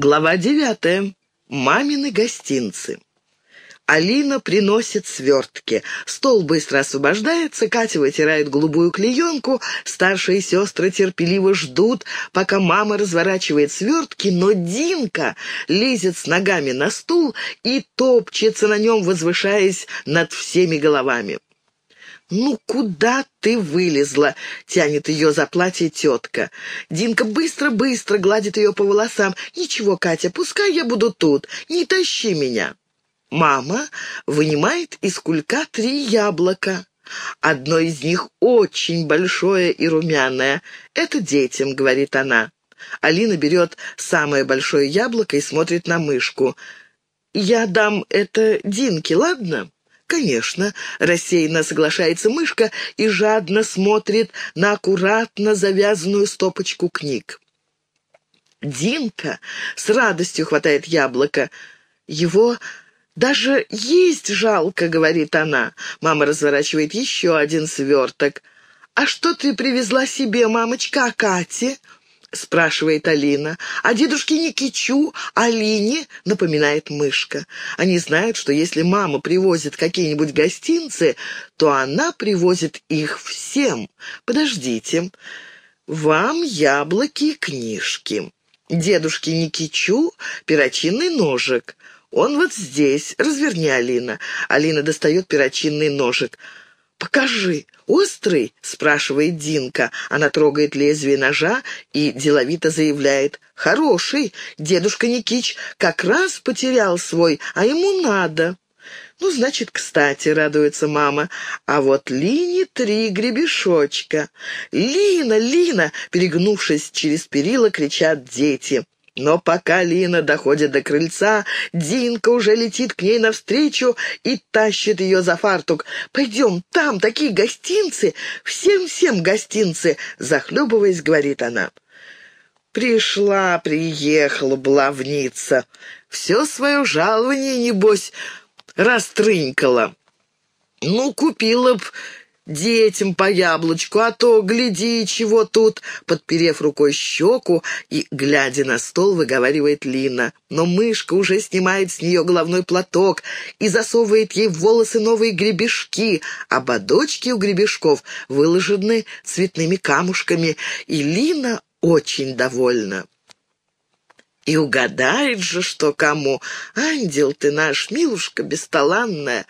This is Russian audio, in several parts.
Глава девятая. Мамины гостинцы. Алина приносит свертки. Стол быстро освобождается, Катя вытирает голубую клеенку, старшие сестры терпеливо ждут, пока мама разворачивает свертки, но Динка лезет с ногами на стул и топчется на нем, возвышаясь над всеми головами. «Ну куда ты вылезла?» — тянет ее за платье тетка. Динка быстро-быстро гладит ее по волосам. «Ничего, Катя, пускай я буду тут. Не тащи меня». Мама вынимает из кулька три яблока. Одно из них очень большое и румяное. «Это детям», — говорит она. Алина берет самое большое яблоко и смотрит на мышку. «Я дам это Динке, ладно?» «Конечно», — рассеянно соглашается мышка и жадно смотрит на аккуратно завязанную стопочку книг. Динка с радостью хватает яблоко. Его даже есть жалко, — говорит она. Мама разворачивает еще один сверток. «А что ты привезла себе, мамочка, Кате?» — спрашивает Алина. «А дедушке Никичу, Алине?» — напоминает мышка. Они знают, что если мама привозит какие-нибудь гостинцы, то она привозит их всем. Подождите. Вам яблоки и книжки. Дедушке Никичу перочинный ножик. Он вот здесь. Разверни, Алина. Алина достает перочинный ножик. «Покажи, острый?» — спрашивает Динка. Она трогает лезвие ножа и деловито заявляет. «Хороший. Дедушка Никич как раз потерял свой, а ему надо». «Ну, значит, кстати», — радуется мама. «А вот Лине три гребешочка». «Лина, Лина!» — перегнувшись через перила, кричат дети. Но пока Лина доходит до крыльца, Динка уже летит к ней навстречу и тащит ее за фартук. «Пойдем, там такие гостинцы, всем-всем гостинцы!» Захлебываясь, говорит она. Пришла, приехала блавница. Все свое жалование, небось, растрынькала. Ну, купила б детям по яблочку, а то, гляди, чего тут!» Подперев рукой щеку и, глядя на стол, выговаривает Лина. Но мышка уже снимает с нее головной платок и засовывает ей в волосы новые гребешки, а бодочки у гребешков выложены цветными камушками, и Лина очень довольна. И угадает же, что кому. Ангел ты наш, милушка бесталанная.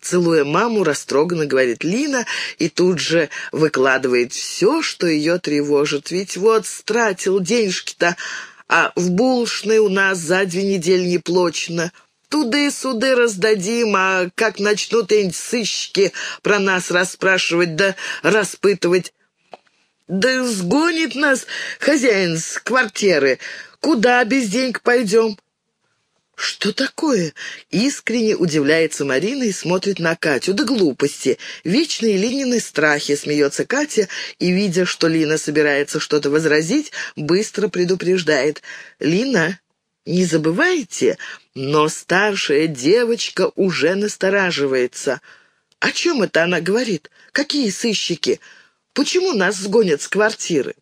Целуя маму, растроганно говорит Лина и тут же выкладывает все, что ее тревожит. Ведь вот стратил денежки-то, а в булочной у нас за две недели неплочно. Туды-суды раздадим, а как начнут эти сыщики про нас расспрашивать да распытывать, да сгонит нас хозяин с квартиры. Куда без денег пойдем?» «Что такое?» — искренне удивляется Марина и смотрит на Катю. «Да глупости! Вечные Линины страхи!» — смеется Катя и, видя, что Лина собирается что-то возразить, быстро предупреждает. «Лина, не забывайте, но старшая девочка уже настораживается. О чем это она говорит? Какие сыщики? Почему нас сгонят с квартиры?»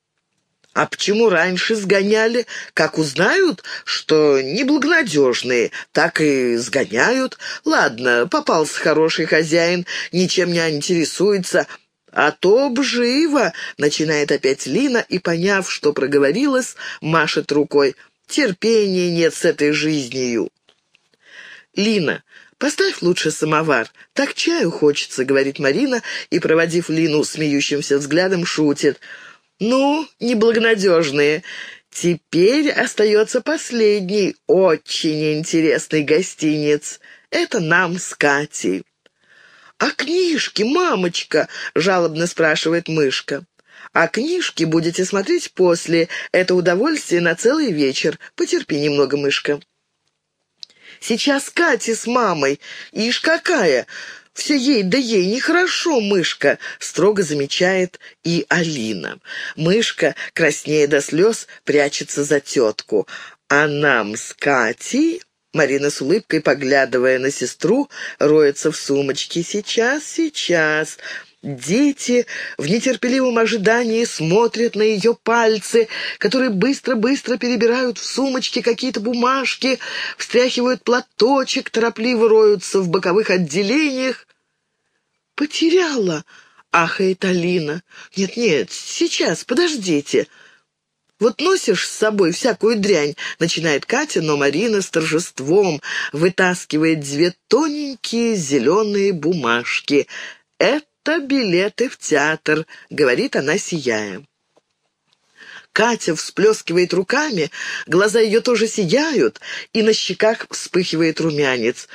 А почему раньше сгоняли? Как узнают, что неблагонадежные, так и сгоняют. Ладно, попался хороший хозяин, ничем не интересуется, а то б живо, начинает опять Лина и, поняв, что проговорилась, машет рукой. Терпения нет с этой жизнью. Лина, «Поставь лучше самовар. Так чаю хочется», — говорит Марина, и, проводив Лину смеющимся взглядом, шутит — «Ну, неблагонадежные, теперь остается последний, очень интересный гостиниц. Это нам с Катей». «А книжки, мамочка?» — жалобно спрашивает мышка. «А книжки будете смотреть после. Это удовольствие на целый вечер. Потерпи немного, мышка». «Сейчас Катя с мамой. Ишь какая! Все ей да ей нехорошо, мышка», — строго замечает и Алина. Мышка, краснея до слез, прячется за тетку. А нам с Катей... Марина с улыбкой, поглядывая на сестру, роется в сумочке. «Сейчас, сейчас. Дети в нетерпеливом ожидании смотрят на ее пальцы, которые быстро-быстро перебирают в сумочке какие-то бумажки, встряхивают платочек, торопливо роются в боковых отделениях. «Потеряла!» — ахает Алина. «Нет-нет, сейчас, подождите!» «Вот носишь с собой всякую дрянь», — начинает Катя, но Марина с торжеством вытаскивает две тоненькие зеленые бумажки. «Это билеты в театр», — говорит она, сияя. Катя всплескивает руками, глаза ее тоже сияют, и на щеках вспыхивает румянец.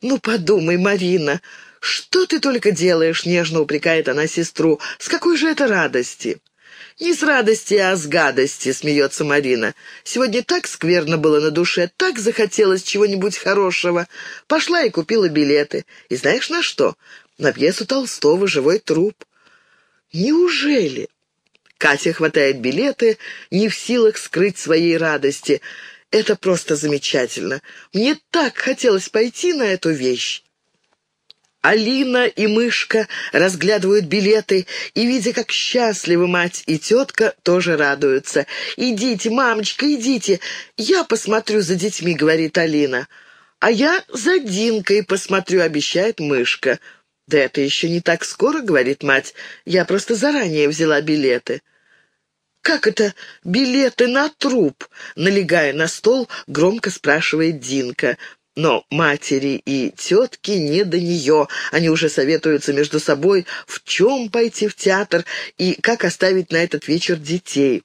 «Ну, подумай, Марина, что ты только делаешь?» — нежно упрекает она сестру. «С какой же это радости?» «Не с радости, а с гадости», — смеется Марина. «Сегодня так скверно было на душе, так захотелось чего-нибудь хорошего. Пошла и купила билеты. И знаешь на что? На пьесу Толстого «Живой труп». «Неужели?» Катя хватает билеты, не в силах скрыть своей радости. «Это просто замечательно. Мне так хотелось пойти на эту вещь». Алина и Мышка разглядывают билеты и, видя, как счастливы мать и тетка, тоже радуются. «Идите, мамочка, идите, я посмотрю за детьми», — говорит Алина. «А я за Динкой посмотрю», — обещает Мышка. «Да это еще не так скоро», — говорит мать. «Я просто заранее взяла билеты». «Как это билеты на труп?» — налегая на стол, громко спрашивает Динка. Но матери и тетки не до нее. Они уже советуются между собой, в чем пойти в театр и как оставить на этот вечер детей.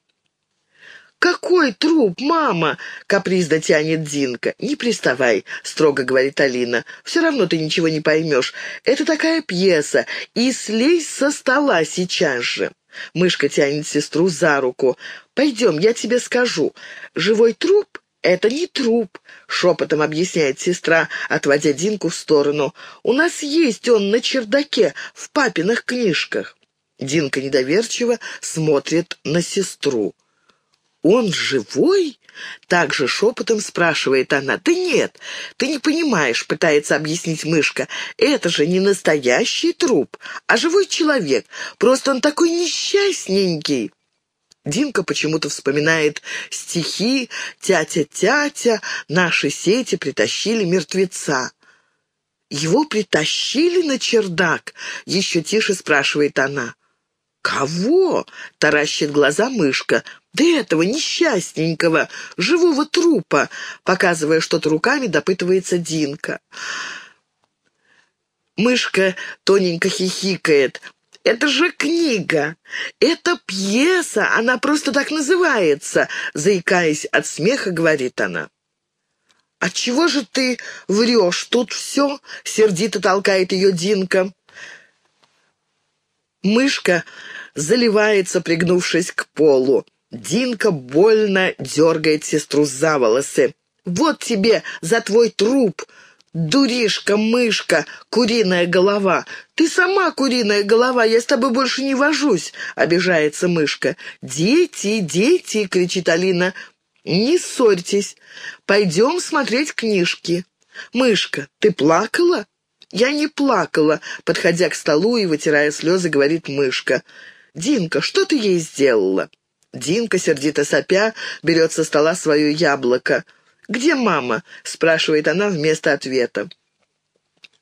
«Какой труп, мама?» — капризно тянет Динка. «Не приставай», — строго говорит Алина. «Все равно ты ничего не поймешь. Это такая пьеса, и слезь со стола сейчас же». Мышка тянет сестру за руку. «Пойдем, я тебе скажу. Живой труп «Это не труп», — шепотом объясняет сестра, отводя Динку в сторону. «У нас есть он на чердаке, в папиных книжках». Динка недоверчиво смотрит на сестру. «Он живой?» — также шепотом спрашивает она. «Ты нет, ты не понимаешь», — пытается объяснить мышка. «Это же не настоящий труп, а живой человек. Просто он такой несчастненький». Динка почему-то вспоминает стихи «Тятя-тятя, наши сети притащили мертвеца». «Его притащили на чердак?» — еще тише спрашивает она. «Кого?» — таращит глаза мышка. «Да этого несчастненького, живого трупа!» Показывая что-то руками, допытывается Динка. Мышка тоненько хихикает. Это же книга! Это пьеса! Она просто так называется!» Заикаясь от смеха, говорит она. «А чего же ты врешь? Тут все?» — сердито толкает ее Динка. Мышка заливается, пригнувшись к полу. Динка больно дергает сестру за волосы. «Вот тебе за твой труп!» «Дуришка, мышка, куриная голова! Ты сама куриная голова, я с тобой больше не вожусь!» — обижается мышка. «Дети, дети!» — кричит Алина. «Не ссорьтесь, пойдем смотреть книжки». «Мышка, ты плакала?» «Я не плакала», — подходя к столу и вытирая слезы, говорит мышка. «Динка, что ты ей сделала?» Динка, сердито сопя, берет со стола свое яблоко. «Где мама?» — спрашивает она вместо ответа.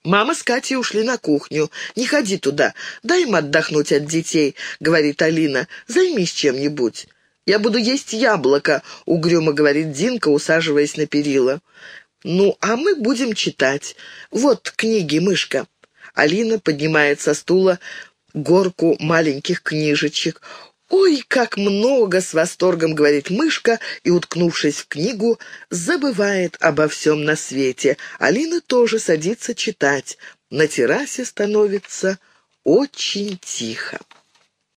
«Мама с Катей ушли на кухню. Не ходи туда. Дай им отдохнуть от детей», — говорит Алина. «Займись чем-нибудь». «Я буду есть яблоко», — угрюмо говорит Динка, усаживаясь на перила. «Ну, а мы будем читать. Вот книги, мышка». Алина поднимает со стула горку маленьких книжечек. «Ой, как много!» — с восторгом говорит мышка и, уткнувшись в книгу, забывает обо всем на свете. Алина тоже садится читать. На террасе становится очень тихо.